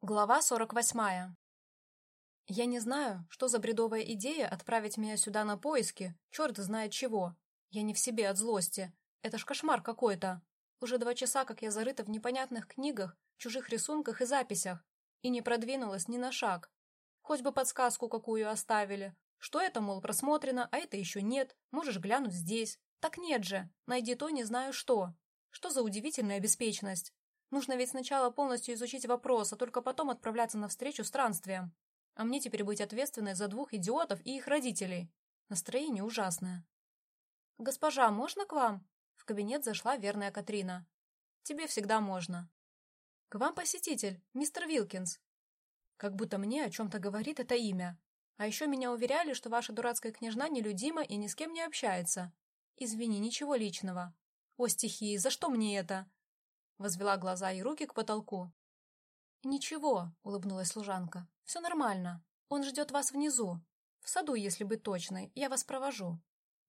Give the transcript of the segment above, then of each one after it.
Глава 48. Я не знаю, что за бредовая идея отправить меня сюда на поиски, черт знает чего. Я не в себе от злости. Это ж кошмар какой-то. Уже два часа, как я зарыта в непонятных книгах, чужих рисунках и записях, и не продвинулась ни на шаг. Хоть бы подсказку какую оставили. Что это, мол, просмотрено, а это еще нет, можешь глянуть здесь. Так нет же, найди то не знаю что. Что за удивительная беспечность. Нужно ведь сначала полностью изучить вопрос, а только потом отправляться навстречу странствиям. А мне теперь быть ответственной за двух идиотов и их родителей. Настроение ужасное. «Госпожа, можно к вам?» В кабинет зашла верная Катрина. «Тебе всегда можно». «К вам посетитель, мистер Вилкинс». Как будто мне о чем-то говорит это имя. А еще меня уверяли, что ваша дурацкая княжна нелюдима и ни с кем не общается. Извини, ничего личного. О, стихии, за что мне это? Возвела глаза и руки к потолку. «Ничего», — улыбнулась служанка. «Все нормально. Он ждет вас внизу. В саду, если быть точной. Я вас провожу».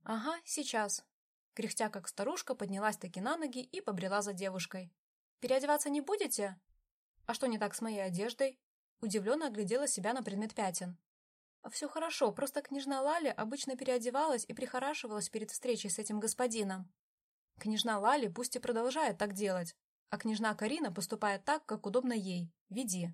«Ага, сейчас». Кряхтя как старушка, поднялась-таки на ноги и побрела за девушкой. «Переодеваться не будете?» «А что не так с моей одеждой?» Удивленно оглядела себя на предмет пятен. «Все хорошо, просто княжна Лали обычно переодевалась и прихорашивалась перед встречей с этим господином. Княжна Лали пусть и продолжает так делать, а княжна Карина поступает так, как удобно ей. Веди.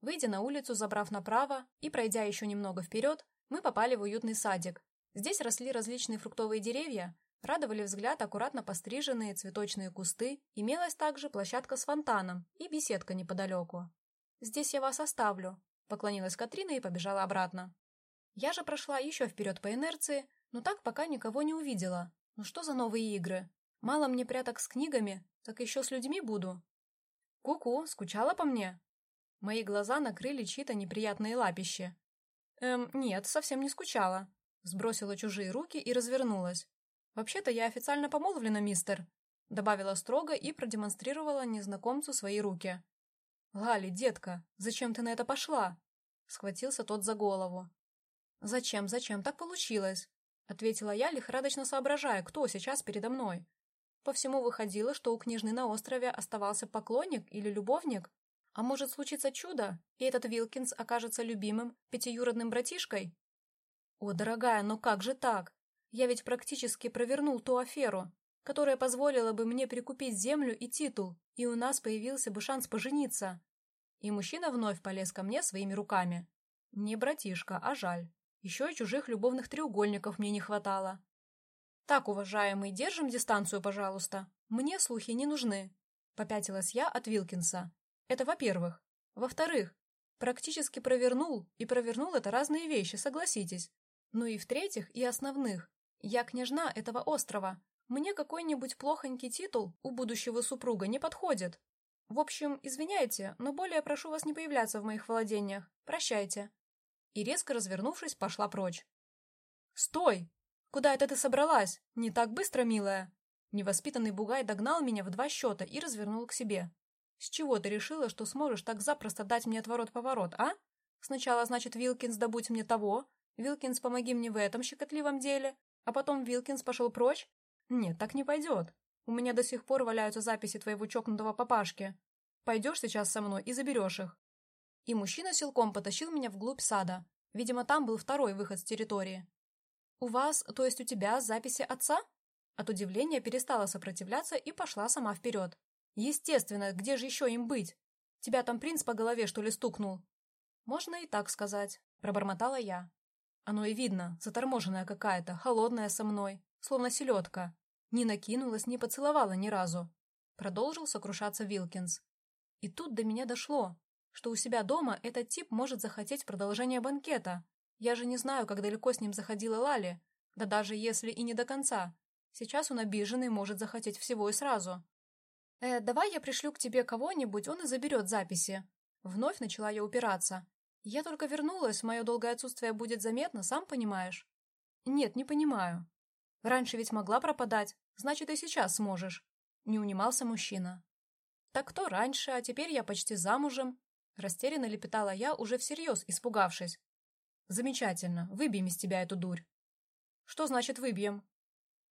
Выйдя на улицу, забрав направо и пройдя еще немного вперед, мы попали в уютный садик. Здесь росли различные фруктовые деревья, радовали взгляд аккуратно постриженные цветочные кусты, имелась также площадка с фонтаном и беседка неподалеку. «Здесь я вас оставлю», — поклонилась Катрина и побежала обратно. Я же прошла еще вперед по инерции, но так пока никого не увидела. Ну что за новые игры? Мало мне пряток с книгами, так еще с людьми буду. Ку-ку, скучала по мне? Мои глаза накрыли чьи-то неприятные лапищи. Эм, нет, совсем не скучала. Сбросила чужие руки и развернулась. Вообще-то я официально помолвлена, мистер. Добавила строго и продемонстрировала незнакомцу свои руки. «Лали, детка, зачем ты на это пошла?» Схватился тот за голову. «Зачем, зачем? Так получилось!» Ответила я, лихорадочно соображая, кто сейчас передо мной. По всему выходило, что у княжны на острове оставался поклонник или любовник. А может случиться чудо, и этот Вилкинс окажется любимым пятиюродным братишкой? О, дорогая, но как же так? Я ведь практически провернул ту аферу, которая позволила бы мне прикупить землю и титул, и у нас появился бы шанс пожениться. И мужчина вновь полез ко мне своими руками. Не братишка, а жаль. Еще и чужих любовных треугольников мне не хватало. «Так, уважаемый, держим дистанцию, пожалуйста. Мне слухи не нужны», — попятилась я от Вилкинса. «Это во-первых. Во-вторых, практически провернул, и провернул это разные вещи, согласитесь. Ну и в-третьих, и основных. Я княжна этого острова. Мне какой-нибудь плохонький титул у будущего супруга не подходит. В общем, извиняйте, но более прошу вас не появляться в моих владениях. Прощайте». И резко развернувшись, пошла прочь. «Стой!» «Куда это ты собралась? Не так быстро, милая!» Невоспитанный бугай догнал меня в два счета и развернул к себе. «С чего ты решила, что сможешь так запросто дать мне отворот-поворот, а? Сначала, значит, Вилкинс добудь мне того, Вилкинс помоги мне в этом щекотливом деле, а потом Вилкинс пошел прочь? Нет, так не пойдет. У меня до сих пор валяются записи твоего чокнутого папашки. Пойдешь сейчас со мной и заберешь их». И мужчина силком потащил меня вглубь сада. Видимо, там был второй выход с территории. «У вас, то есть у тебя, записи отца?» От удивления перестала сопротивляться и пошла сама вперед. «Естественно, где же еще им быть? Тебя там принц по голове, что ли, стукнул?» «Можно и так сказать», — пробормотала я. Оно и видно, заторможенная какая-то, холодная со мной, словно селедка. Не накинулась, не поцеловала ни разу. Продолжил сокрушаться Вилкинс. И тут до меня дошло, что у себя дома этот тип может захотеть продолжения банкета, я же не знаю, как далеко с ним заходила Лали, да даже если и не до конца. Сейчас он обиженный может захотеть всего и сразу. «Э, давай я пришлю к тебе кого-нибудь, он и заберет записи». Вновь начала я упираться. «Я только вернулась, мое долгое отсутствие будет заметно, сам понимаешь?» «Нет, не понимаю. Раньше ведь могла пропадать, значит, и сейчас сможешь». Не унимался мужчина. «Так кто раньше, а теперь я почти замужем?» Растерянно лепетала я, уже всерьез испугавшись. Замечательно. Выбьем из тебя эту дурь. Что значит выбьем?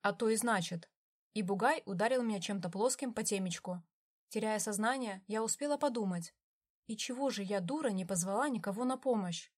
А то и значит. И Бугай ударил меня чем-то плоским по темечку. Теряя сознание, я успела подумать. И чего же я, дура, не позвала никого на помощь?